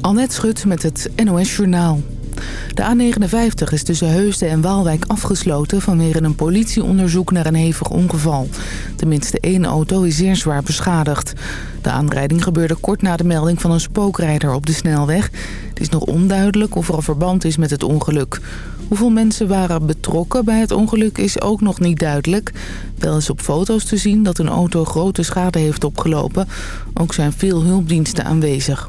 Annette Schut met het NOS Journaal. De A59 is tussen Heusden en Waalwijk afgesloten vanwege een politieonderzoek naar een hevig ongeval. Tenminste één auto is zeer zwaar beschadigd. De aanrijding gebeurde kort na de melding van een spookrijder op de snelweg. Het is nog onduidelijk of er al verband is met het ongeluk. Hoeveel mensen waren betrokken bij het ongeluk is ook nog niet duidelijk. Wel is op foto's te zien dat een auto grote schade heeft opgelopen. Ook zijn veel hulpdiensten aanwezig.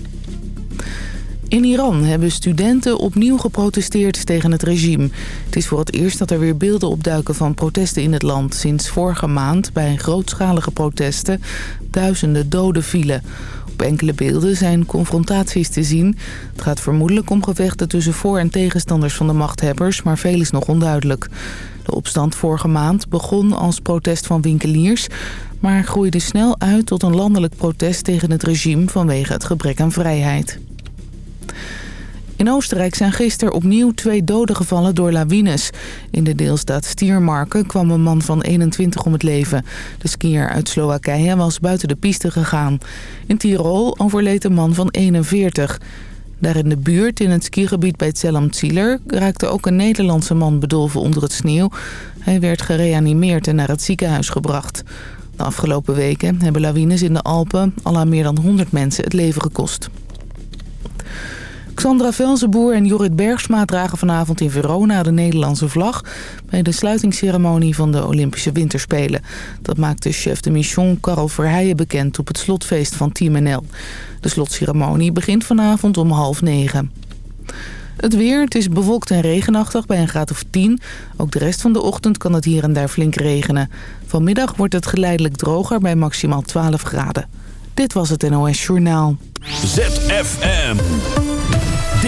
In Iran hebben studenten opnieuw geprotesteerd tegen het regime. Het is voor het eerst dat er weer beelden opduiken van protesten in het land. Sinds vorige maand bij grootschalige protesten duizenden doden vielen. Op enkele beelden zijn confrontaties te zien. Het gaat vermoedelijk om gevechten tussen voor- en tegenstanders van de machthebbers, maar veel is nog onduidelijk. De opstand vorige maand begon als protest van winkeliers... maar groeide snel uit tot een landelijk protest tegen het regime vanwege het gebrek aan vrijheid. In Oostenrijk zijn gisteren opnieuw twee doden gevallen door lawines. In de deelstaat Stiermarken kwam een man van 21 om het leven. De skier uit Slowakije was buiten de piste gegaan. In Tirol overleed een man van 41. Daar in de buurt, in het skigebied bij Zieler, raakte ook een Nederlandse man bedolven onder het sneeuw. Hij werd gereanimeerd en naar het ziekenhuis gebracht. De afgelopen weken hebben lawines in de Alpen al aan meer dan 100 mensen het leven gekost. Xandra Velzenboer en Jorrit Bergsma dragen vanavond in Verona de Nederlandse vlag... bij de sluitingsceremonie van de Olympische Winterspelen. Dat maakte chef de mission Karel Verheijen bekend op het slotfeest van Team NL. De slotceremonie begint vanavond om half negen. Het weer, het is bewolkt en regenachtig bij een graad of 10. Ook de rest van de ochtend kan het hier en daar flink regenen. Vanmiddag wordt het geleidelijk droger bij maximaal 12 graden. Dit was het NOS Journaal. ZFM.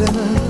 Surrender.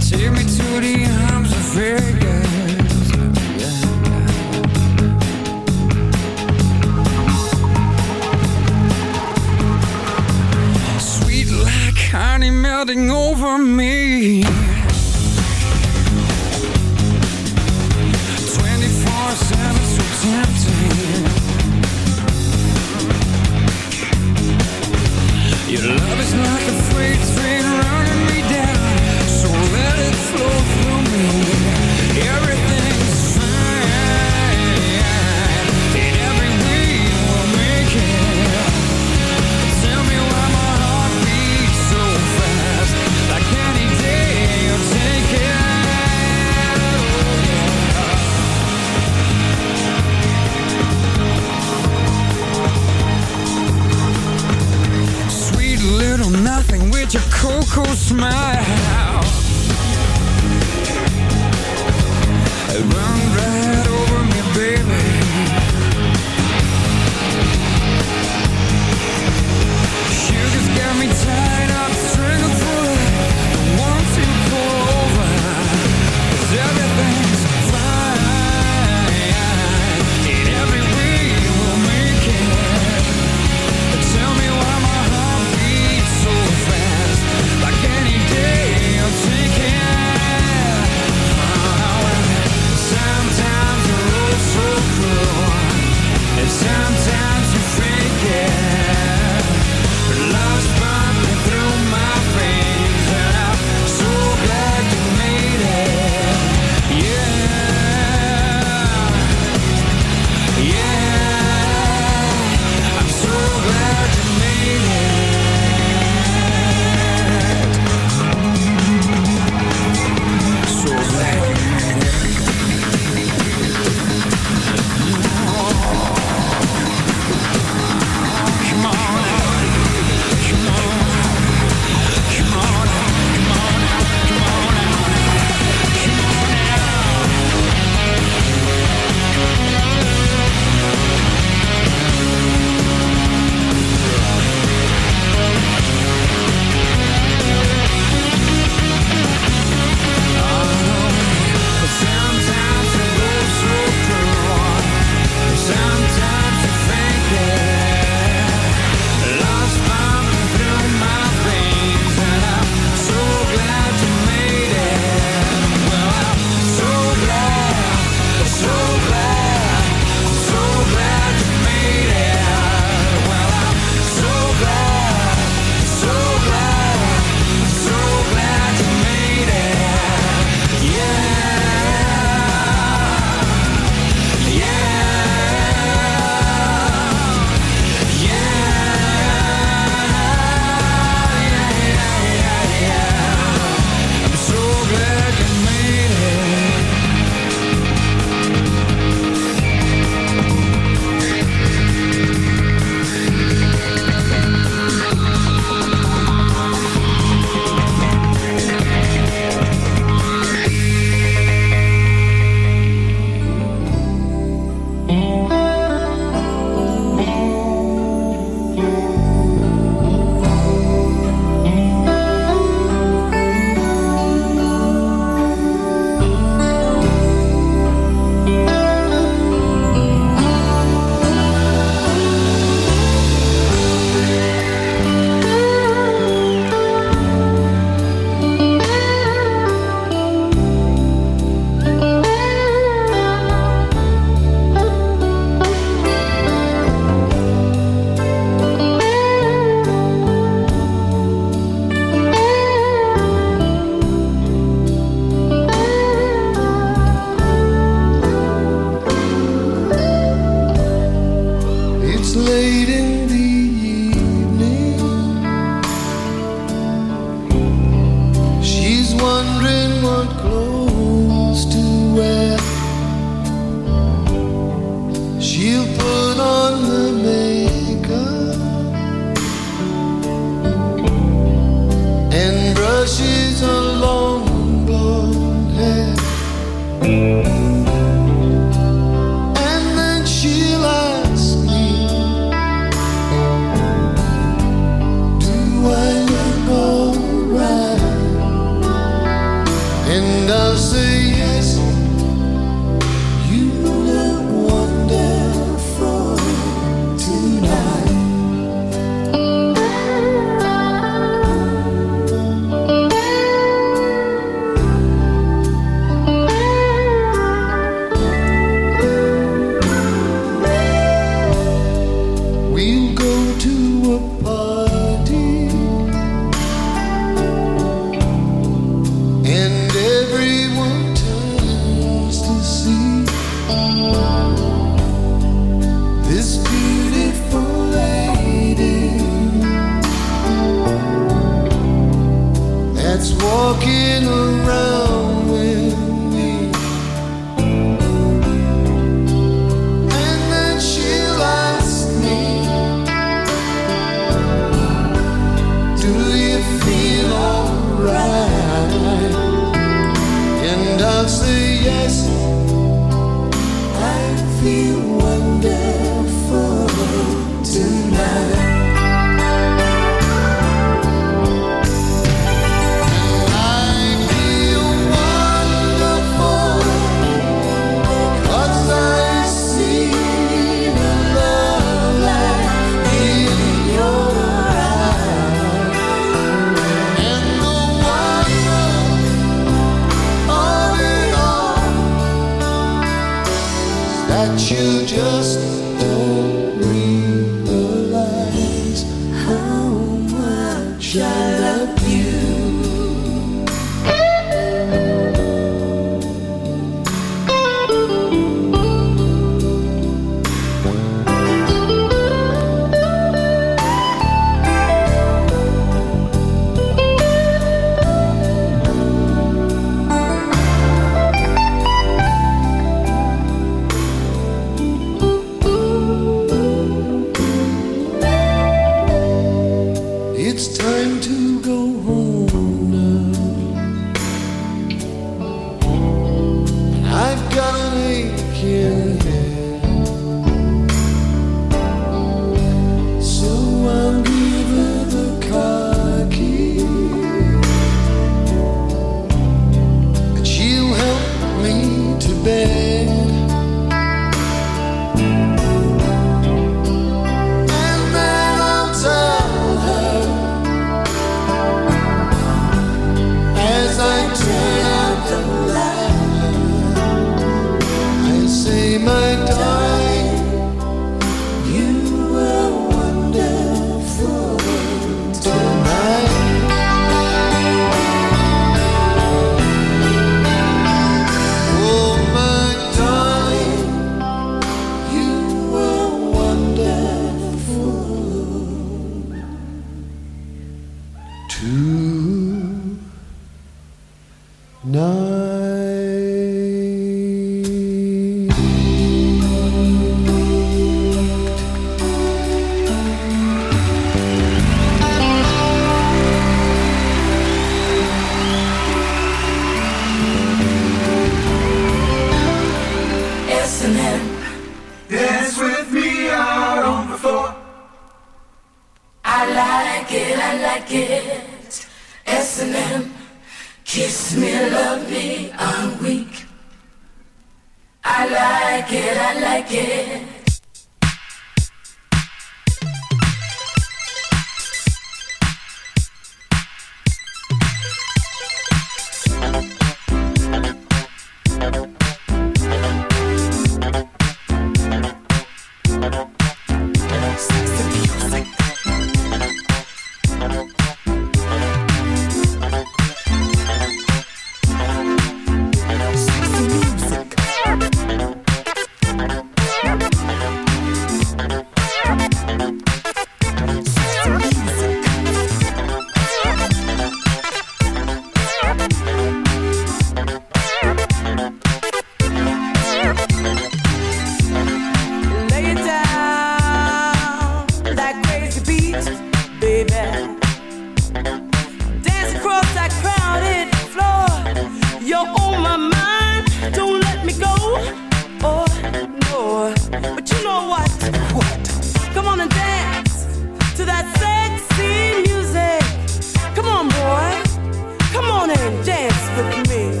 On and dance with me.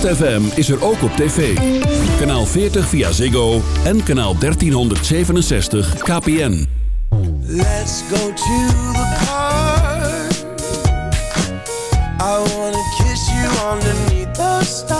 Fm is er ook op tv. Kanaal 40 via Ziggo en kanaal 1367 KPN. Let's go to the park. I wanna kiss you underneath the.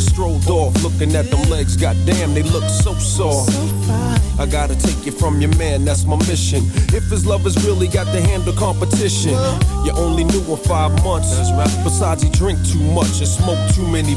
as you strolled off, looking at them legs. Goddamn, they look so soft. I gotta take you from your man, that's my mission. If his love has really got to handle competition, you only knew him five months. Besides, he drink too much and smoke too many.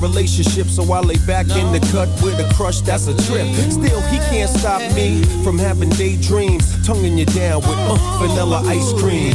Relationship, so I lay back in the cut with a crush that's a trip. Still, he can't stop me from having daydreams, tonguing you down with uh, vanilla ice cream.